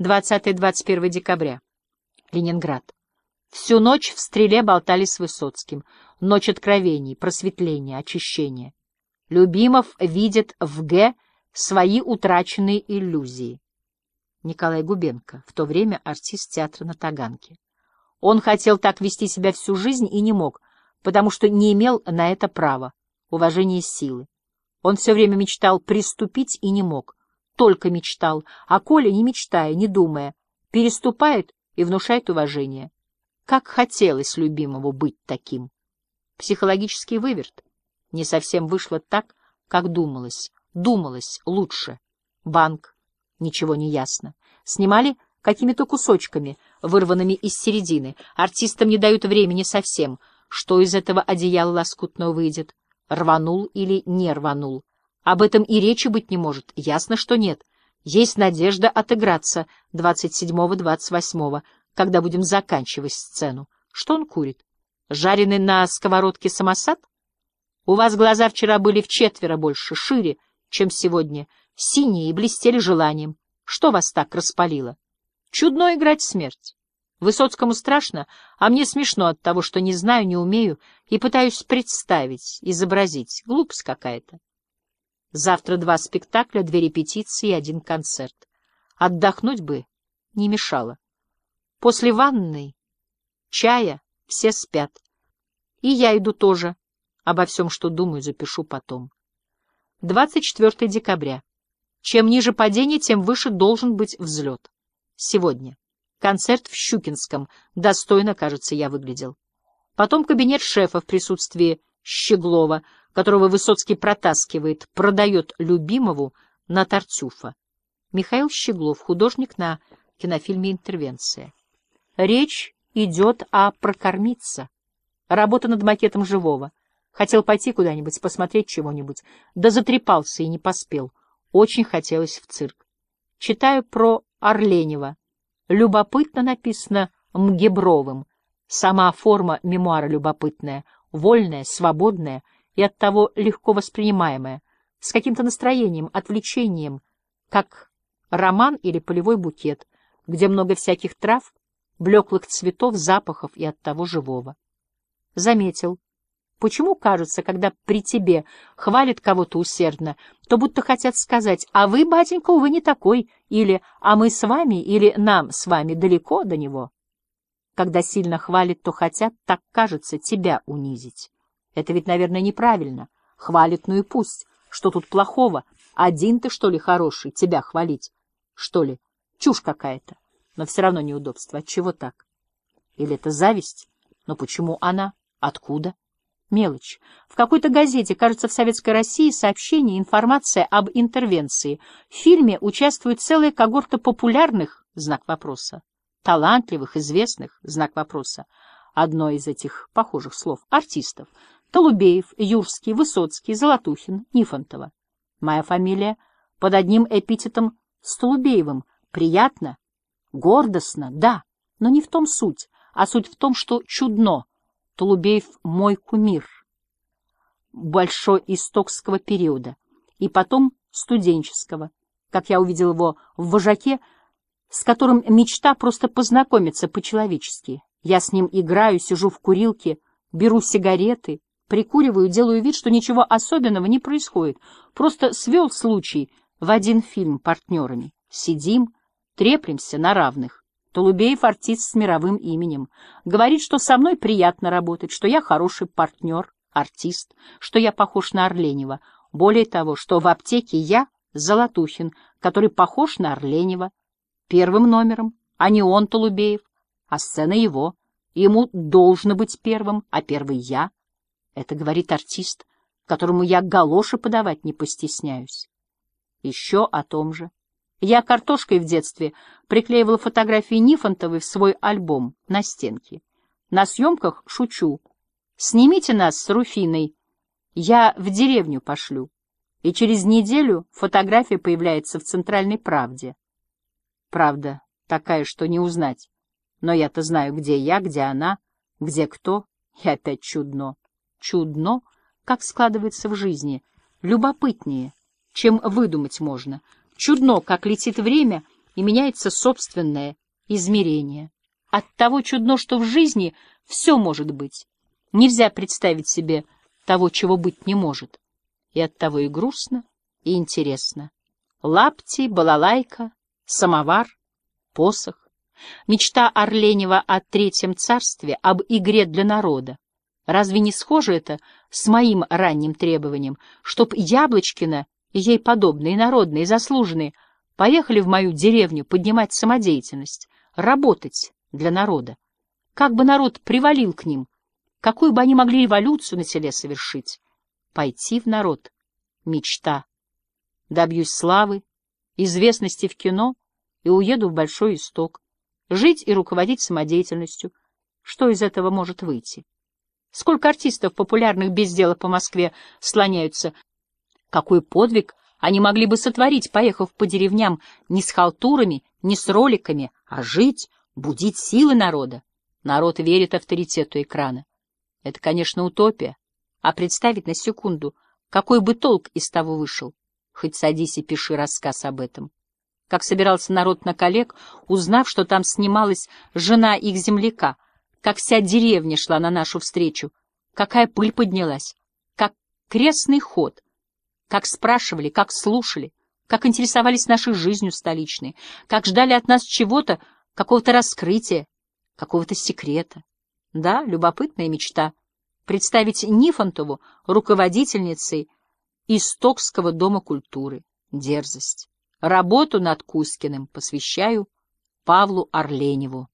20-21 декабря. Ленинград. Всю ночь в стреле болтали с Высоцким. Ночь откровений, просветления, очищения. Любимов видит в Г свои утраченные иллюзии. Николай Губенко, в то время артист театра на Таганке. Он хотел так вести себя всю жизнь и не мог, потому что не имел на это права, уважения силы. Он все время мечтал приступить и не мог, только мечтал, а Коля, не мечтая, не думая, переступает и внушает уважение. Как хотелось любимому быть таким. Психологический выверт. Не совсем вышло так, как думалось. Думалось лучше. Банк. Ничего не ясно. Снимали какими-то кусочками, вырванными из середины. Артистам не дают времени совсем. Что из этого одеяла лоскутного выйдет? Рванул или не рванул? Об этом и речи быть не может. Ясно, что нет. Есть надежда отыграться 27-28, когда будем заканчивать сцену. Что он курит? Жареный на сковородке самосад? У вас глаза вчера были в четверо больше, шире, чем сегодня, синие и блестели желанием. Что вас так распалило? Чудно играть смерть. Высоцкому страшно, а мне смешно от того, что не знаю, не умею и пытаюсь представить, изобразить. Глупость какая-то. Завтра два спектакля, две репетиции и один концерт. Отдохнуть бы не мешало. После ванной, чая все спят. И я иду тоже. Обо всем, что думаю, запишу потом. 24 декабря. Чем ниже падение, тем выше должен быть взлет. Сегодня. Концерт в Щукинском. Достойно, кажется, я выглядел. Потом кабинет шефа в присутствии Щеглова, которого Высоцкий протаскивает, продает любимову на Тартюфа. Михаил Щеглов, художник на кинофильме «Интервенция». Речь идет о прокормиться. Работа над макетом живого. Хотел пойти куда-нибудь, посмотреть чего-нибудь, да затрепался и не поспел. Очень хотелось в цирк. Читаю про Орленева. Любопытно написано Мгебровым. Сама форма мемуара любопытная, вольная, свободная и оттого легко воспринимаемая, с каким-то настроением, отвлечением, как роман или полевой букет, где много всяких трав, блеклых цветов, запахов и оттого живого. Заметил, Почему кажется, когда при тебе хвалят кого-то усердно, то будто хотят сказать «А вы, батенька, увы, не такой» или «А мы с вами» или «Нам с вами далеко до него». Когда сильно хвалят, то хотят, так кажется, тебя унизить. Это ведь, наверное, неправильно. Хвалят, ну и пусть. Что тут плохого? Один ты, что ли, хороший, тебя хвалить? Что ли? Чушь какая-то. Но все равно неудобство. Отчего так? Или это зависть? Но почему она? Откуда? Мелочь. В какой-то газете, кажется, в Советской России, сообщение, информация об интервенции. В фильме участвует целая когорта популярных, знак вопроса, талантливых, известных, знак вопроса. Одно из этих похожих слов — артистов. Толубеев, Юрский, Высоцкий, Золотухин, Нифонтова. Моя фамилия под одним эпитетом Столубеевым. Приятно, гордостно, да, но не в том суть, а суть в том, что чудно — Толубеев — мой кумир большой истокского периода, и потом студенческого, как я увидел его в «Вожаке», с которым мечта просто познакомиться по-человечески. Я с ним играю, сижу в курилке, беру сигареты, прикуриваю, делаю вид, что ничего особенного не происходит. Просто свел случай в один фильм партнерами. Сидим, треплемся на равных. Толубеев — артист с мировым именем. Говорит, что со мной приятно работать, что я хороший партнер, артист, что я похож на Орленева. Более того, что в аптеке я Золотухин, который похож на Орленева. Первым номером, а не он, Толубеев, а сцена его. Ему должно быть первым, а первый я. Это говорит артист, которому я галоши подавать не постесняюсь. Еще о том же. Я картошкой в детстве приклеивала фотографии Нифонтовой в свой альбом на стенке. На съемках шучу. Снимите нас с Руфиной, я в деревню пошлю. И через неделю фотография появляется в «Центральной правде». Правда такая, что не узнать. Но я-то знаю, где я, где она, где кто. И опять чудно. Чудно, как складывается в жизни. Любопытнее, чем выдумать можно — Чудно, как летит время, и меняется собственное измерение. От того чудно, что в жизни все может быть. Нельзя представить себе того, чего быть не может. И от того и грустно, и интересно. Лапти, балалайка, самовар, посох. Мечта Орленева о Третьем Царстве, об игре для народа. Разве не схоже это с моим ранним требованием, чтоб Яблочкина и ей подобные, народные, заслуженные, поехали в мою деревню поднимать самодеятельность, работать для народа? Как бы народ привалил к ним, какую бы они могли революцию на селе совершить? Пойти в народ — мечта. Добьюсь славы, известности в кино и уеду в Большой Исток. Жить и руководить самодеятельностью. Что из этого может выйти? Сколько артистов популярных без дела по Москве слоняются? Какой подвиг они могли бы сотворить, поехав по деревням не с халтурами, не с роликами, а жить, будить силы народа? Народ верит авторитету экрана. Это, конечно, утопия. А представить на секунду, какой бы толк из того вышел? Хоть садись и пиши рассказ об этом. Как собирался народ на коллег, узнав, что там снималась жена их земляка — как вся деревня шла на нашу встречу, какая пыль поднялась, как крестный ход, как спрашивали, как слушали, как интересовались нашей жизнью столичной, как ждали от нас чего-то, какого-то раскрытия, какого-то секрета. Да, любопытная мечта — представить Нифонтову руководительницей Истокского дома культуры. Дерзость. Работу над Кускиным посвящаю Павлу Орленеву.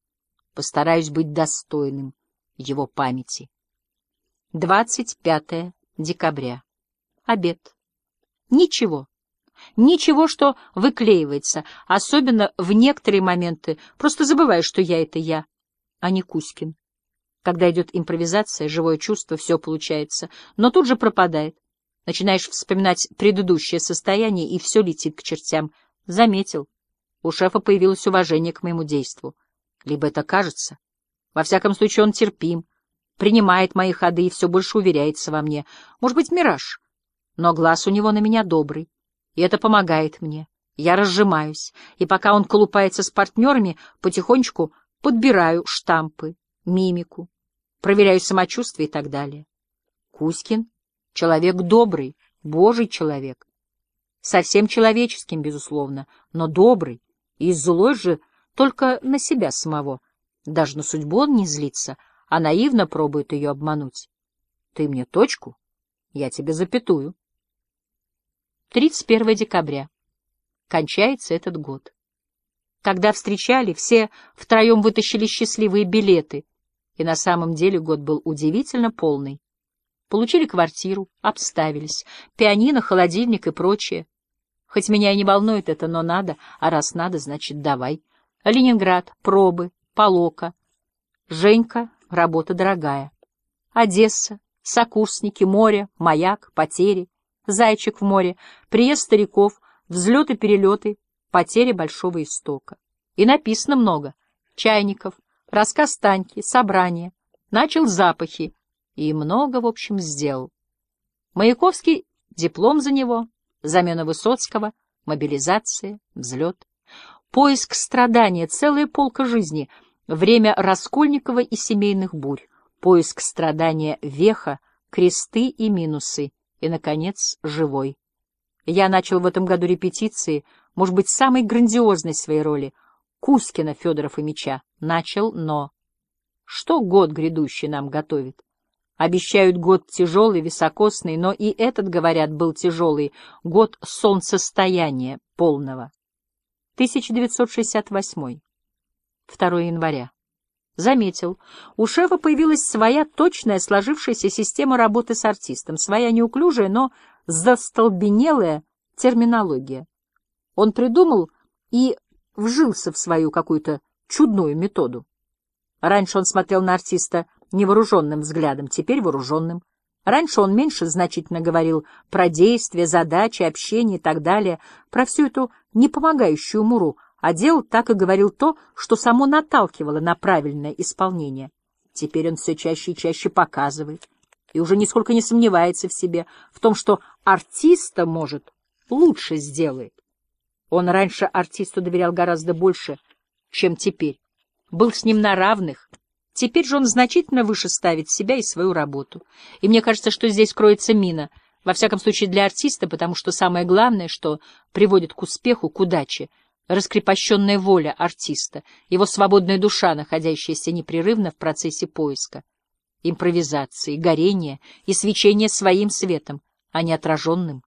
Постараюсь быть достойным его памяти. 25 декабря. Обед. Ничего. Ничего, что выклеивается, особенно в некоторые моменты. Просто забываю, что я — это я, а не Кузькин. Когда идет импровизация, живое чувство, все получается, но тут же пропадает. Начинаешь вспоминать предыдущее состояние, и все летит к чертям. Заметил. У шефа появилось уважение к моему действу. Либо это кажется. Во всяком случае, он терпим, принимает мои ходы и все больше уверяется во мне. Может быть, мираж. Но глаз у него на меня добрый, и это помогает мне. Я разжимаюсь, и пока он колупается с партнерами, потихонечку подбираю штампы, мимику, проверяю самочувствие и так далее. Кузькин — человек добрый, божий человек. Совсем человеческим, безусловно, но добрый, и злой же только на себя самого. Даже на судьбу он не злится, а наивно пробует ее обмануть. Ты мне точку, я тебе запятую. 31 декабря. Кончается этот год. Когда встречали, все втроем вытащили счастливые билеты, и на самом деле год был удивительно полный. Получили квартиру, обставились, пианино, холодильник и прочее. Хоть меня и не волнует это, но надо, а раз надо, значит, давай. Ленинград, пробы, Полока. Женька, работа дорогая. Одесса, сокурсники, море, маяк, потери, зайчик в море, приезд стариков, взлеты-перелеты, потери большого истока. И написано много. Чайников, рассказ Таньки, собрание. Начал запахи. И много, в общем, сделал. Маяковский, диплом за него, замена Высоцкого, мобилизация, взлет. Поиск страдания, целая полка жизни, время Раскольникова и семейных бурь, поиск страдания веха, кресты и минусы, и, наконец, живой. Я начал в этом году репетиции, может быть, самой грандиозной своей роли, Кузькина, Федоров и Меча. Начал, но... Что год грядущий нам готовит? Обещают год тяжелый, високосный, но и этот, говорят, был тяжелый, год солнцестояния полного. 1968. 2 января. Заметил, у шефа появилась своя точная сложившаяся система работы с артистом, своя неуклюжая, но застолбенелая терминология. Он придумал и вжился в свою какую-то чудную методу. Раньше он смотрел на артиста невооруженным взглядом, теперь вооруженным. Раньше он меньше значительно говорил про действия, задачи, общение и так далее, про всю эту непомогающую муру, а делал так и говорил то, что само наталкивало на правильное исполнение. Теперь он все чаще и чаще показывает и уже нисколько не сомневается в себе, в том, что артиста, может, лучше сделает. Он раньше артисту доверял гораздо больше, чем теперь. Был с ним на равных. Теперь же он значительно выше ставит себя и свою работу. И мне кажется, что здесь кроется мина, во всяком случае для артиста, потому что самое главное, что приводит к успеху, к удаче — раскрепощенная воля артиста, его свободная душа, находящаяся непрерывно в процессе поиска, импровизации, горения и свечения своим светом, а не отраженным